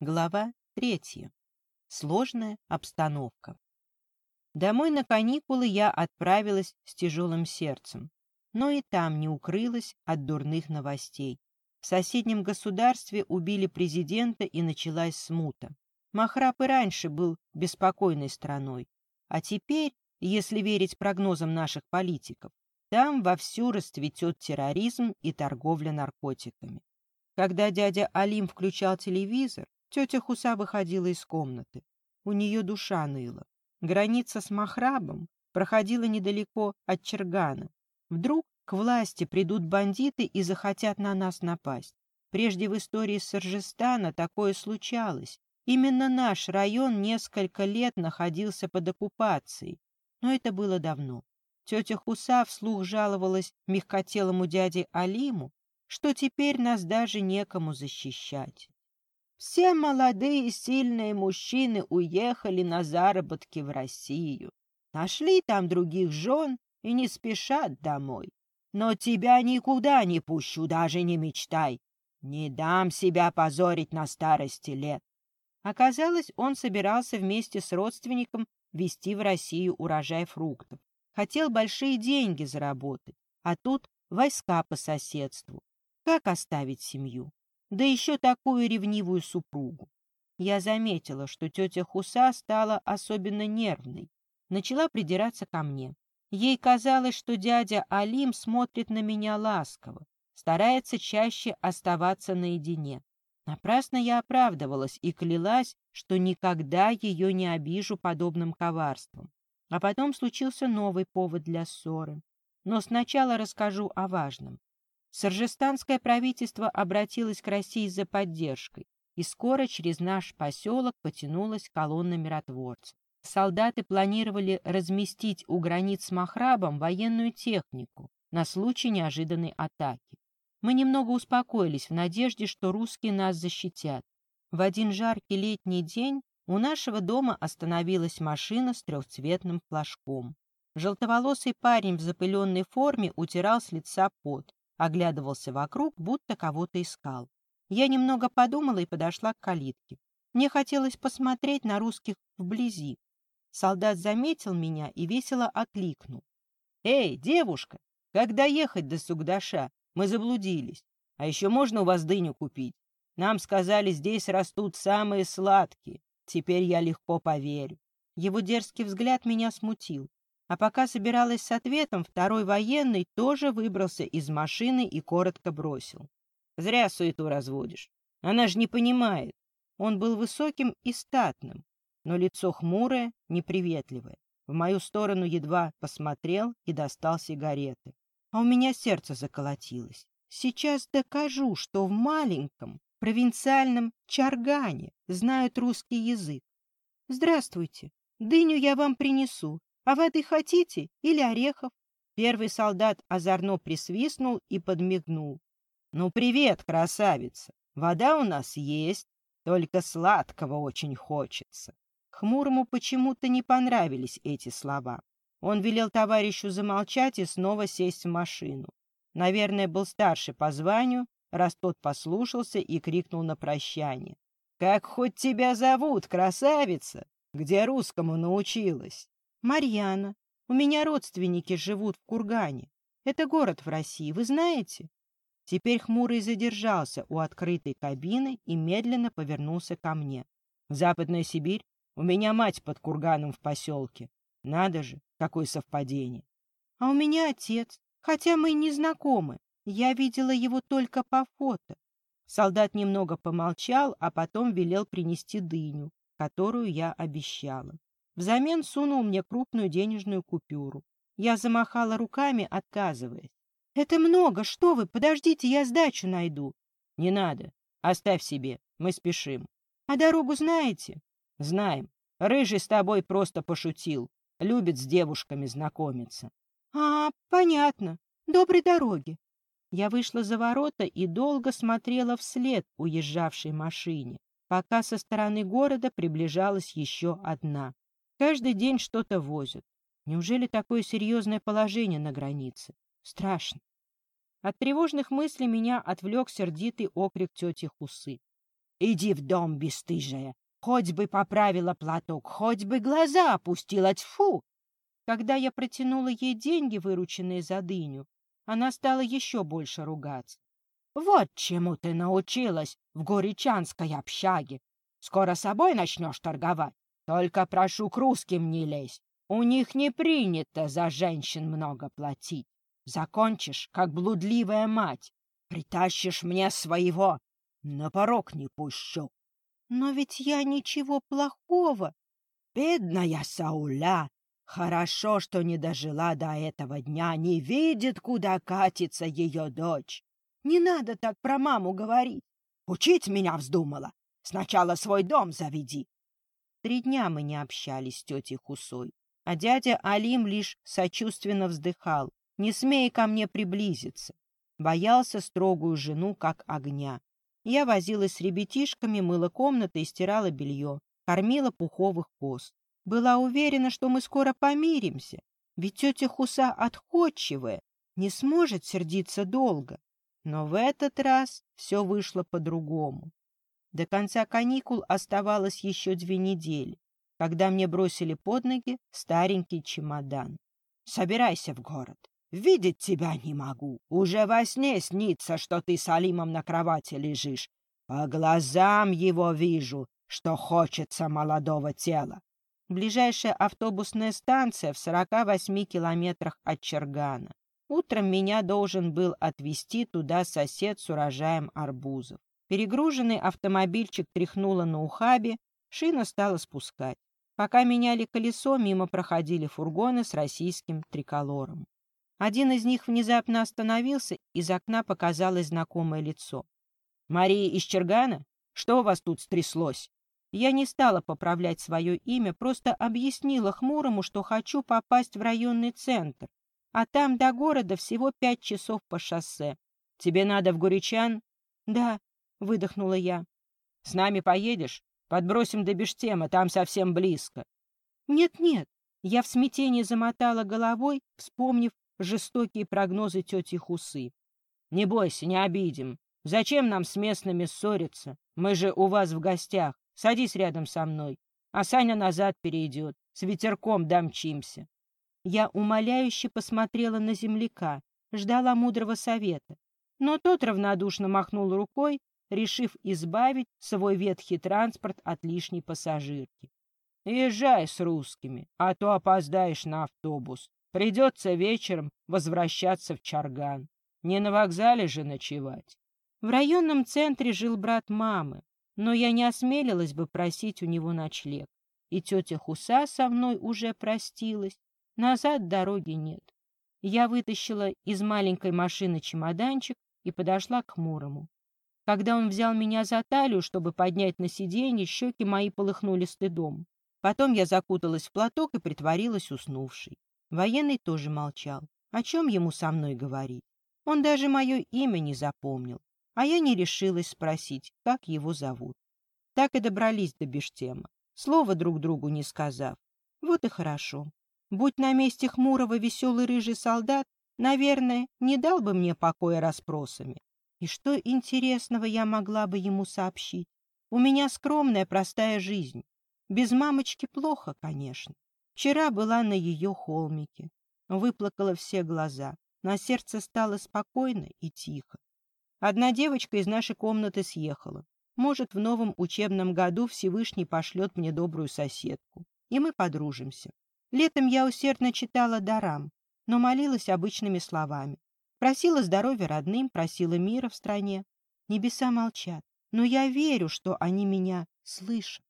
Глава третья. Сложная обстановка. Домой на каникулы я отправилась с тяжелым сердцем, но и там не укрылась от дурных новостей. В соседнем государстве убили президента и началась смута. Махраб и раньше был беспокойной страной, а теперь, если верить прогнозам наших политиков, там вовсю расцветет терроризм и торговля наркотиками. Когда дядя Алим включал телевизор, Тетя Хуса выходила из комнаты. У нее душа ныла. Граница с Махрабом проходила недалеко от Чергана. Вдруг к власти придут бандиты и захотят на нас напасть. Прежде в истории Саржестана такое случалось. Именно наш район несколько лет находился под оккупацией. Но это было давно. Тетя Хуса вслух жаловалась мягкотелому дяде Алиму, что теперь нас даже некому защищать. Все молодые сильные мужчины уехали на заработки в Россию. Нашли там других жен и не спешат домой. Но тебя никуда не пущу, даже не мечтай. Не дам себя позорить на старости лет. Оказалось, он собирался вместе с родственником везти в Россию урожай фруктов. Хотел большие деньги заработать, а тут войска по соседству. Как оставить семью? Да еще такую ревнивую супругу. Я заметила, что тетя Хуса стала особенно нервной, начала придираться ко мне. Ей казалось, что дядя Алим смотрит на меня ласково, старается чаще оставаться наедине. Напрасно я оправдывалась и клялась, что никогда ее не обижу подобным коварством. А потом случился новый повод для ссоры. Но сначала расскажу о важном. Саржестанское правительство обратилось к России за поддержкой, и скоро через наш поселок потянулась колонна миротворцев. Солдаты планировали разместить у границ с Махрабом военную технику на случай неожиданной атаки. Мы немного успокоились в надежде, что русские нас защитят. В один жаркий летний день у нашего дома остановилась машина с трехцветным флажком. Желтоволосый парень в запыленной форме утирал с лица пот оглядывался вокруг, будто кого-то искал. Я немного подумала и подошла к калитке. Мне хотелось посмотреть на русских вблизи. Солдат заметил меня и весело окликнул. «Эй, девушка, когда ехать до Сугдаша? Мы заблудились. А еще можно у вас дыню купить? Нам сказали, здесь растут самые сладкие. Теперь я легко поверю». Его дерзкий взгляд меня смутил. А пока собиралась с ответом, второй военный тоже выбрался из машины и коротко бросил. «Зря суету разводишь. Она же не понимает». Он был высоким и статным, но лицо хмурое, неприветливое. В мою сторону едва посмотрел и достал сигареты. А у меня сердце заколотилось. Сейчас докажу, что в маленьком провинциальном Чаргане знают русский язык. Здравствуйте, дыню я вам принесу, а воды хотите или орехов? Первый солдат озорно присвистнул и подмигнул. Ну, привет, красавица. Вода у нас есть, только сладкого очень хочется. Хмурому почему-то не понравились эти слова. Он велел товарищу замолчать и снова сесть в машину. Наверное, был старше по званию, раз тот послушался и крикнул на прощание. «Как хоть тебя зовут, красавица? Где русскому научилась?» Марьяна. У меня родственники живут в Кургане. Это город в России, вы знаете?» Теперь Хмурый задержался у открытой кабины и медленно повернулся ко мне. «Западная Сибирь? У меня мать под Курганом в поселке. Надо же, какое совпадение!» «А у меня отец, хотя мы не знакомы. Я видела его только по фото». Солдат немного помолчал, а потом велел принести дыню, которую я обещала. Взамен сунул мне крупную денежную купюру. Я замахала руками, отказываясь. «Это много, что вы, подождите, я сдачу найду». «Не надо, оставь себе, мы спешим». «А дорогу знаете?» «Знаем. Рыжий с тобой просто пошутил. Любит с девушками знакомиться». «А, понятно. Доброй дороги». Я вышла за ворота и долго смотрела вслед уезжавшей машине, пока со стороны города приближалась еще одна. Каждый день что-то возят. Неужели такое серьезное положение на границе? Страшно. От тревожных мыслей меня отвлек сердитый окрик тети Хусы. Иди в дом, бесстыжая. Хоть бы поправила платок, хоть бы глаза опустила, тьфу! Когда я протянула ей деньги, вырученные за дыню, она стала еще больше ругаться. Вот чему ты научилась в горячанской общаге. Скоро собой начнешь торговать. Только прошу к русским не лезь. У них не принято за женщин много платить. Закончишь, как блудливая мать. Притащишь мне своего, на порог не пущу. Но ведь я ничего плохого. Бедная Сауля, хорошо, что не дожила до этого дня, не видит, куда катится ее дочь. Не надо так про маму говорить. Учить меня вздумала. Сначала свой дом заведи. Три дня мы не общались с тетей Хусой, а дядя Алим лишь сочувственно вздыхал, не смея ко мне приблизиться. Боялся строгую жену, как огня. Я возилась с ребятишками, мыла комнаты и стирала белье, кормила пуховых коз. Была уверена, что мы скоро помиримся, ведь тетя Хуса отходчивая, не сможет сердиться долго. Но в этот раз все вышло по-другому. До конца каникул оставалось еще две недели, когда мне бросили под ноги старенький чемодан. «Собирайся в город. Видеть тебя не могу. Уже во сне снится, что ты с Алимом на кровати лежишь. По глазам его вижу, что хочется молодого тела. Ближайшая автобусная станция в 48 километрах от Чергана. Утром меня должен был отвезти туда сосед с урожаем арбузов. Перегруженный автомобильчик тряхнуло на ухабе, шина стала спускать. Пока меняли колесо, мимо проходили фургоны с российским триколором. Один из них внезапно остановился, из окна показалось знакомое лицо. «Мария из Чергана? Что у вас тут стряслось?» Я не стала поправлять свое имя, просто объяснила Хмурому, что хочу попасть в районный центр а там до города всего пять часов по шоссе. Тебе надо в Горячан? Да, выдохнула я. С нами поедешь? Подбросим до Бештема, там совсем близко. Нет-нет, я в смятении замотала головой, вспомнив жестокие прогнозы тети Хусы. Не бойся, не обидим. Зачем нам с местными ссориться? Мы же у вас в гостях. Садись рядом со мной. А Саня назад перейдет. С ветерком домчимся. Я умоляюще посмотрела на земляка, ждала мудрого совета. Но тот равнодушно махнул рукой, решив избавить свой ветхий транспорт от лишней пассажирки. «Езжай с русскими, а то опоздаешь на автобус. Придется вечером возвращаться в Чарган. Не на вокзале же ночевать». В районном центре жил брат мамы, но я не осмелилась бы просить у него ночлег. И тетя Хуса со мной уже простилась, Назад дороги нет. Я вытащила из маленькой машины чемоданчик и подошла к Мурому. Когда он взял меня за талию, чтобы поднять на сиденье, щеки мои полыхнули стыдом. Потом я закуталась в платок и притворилась уснувшей. Военный тоже молчал. О чем ему со мной говорить? Он даже мое имя не запомнил, а я не решилась спросить, как его зовут. Так и добрались до Бештема, слова друг другу не сказав. Вот и хорошо. Будь на месте хмурого веселый рыжий солдат, наверное, не дал бы мне покоя расспросами. И что интересного я могла бы ему сообщить? У меня скромная, простая жизнь. Без мамочки плохо, конечно. Вчера была на ее холмике. Выплакала все глаза. На сердце стало спокойно и тихо. Одна девочка из нашей комнаты съехала. Может, в новом учебном году Всевышний пошлет мне добрую соседку, и мы подружимся. Летом я усердно читала дарам, но молилась обычными словами. Просила здоровья родным, просила мира в стране. Небеса молчат, но я верю, что они меня слышат.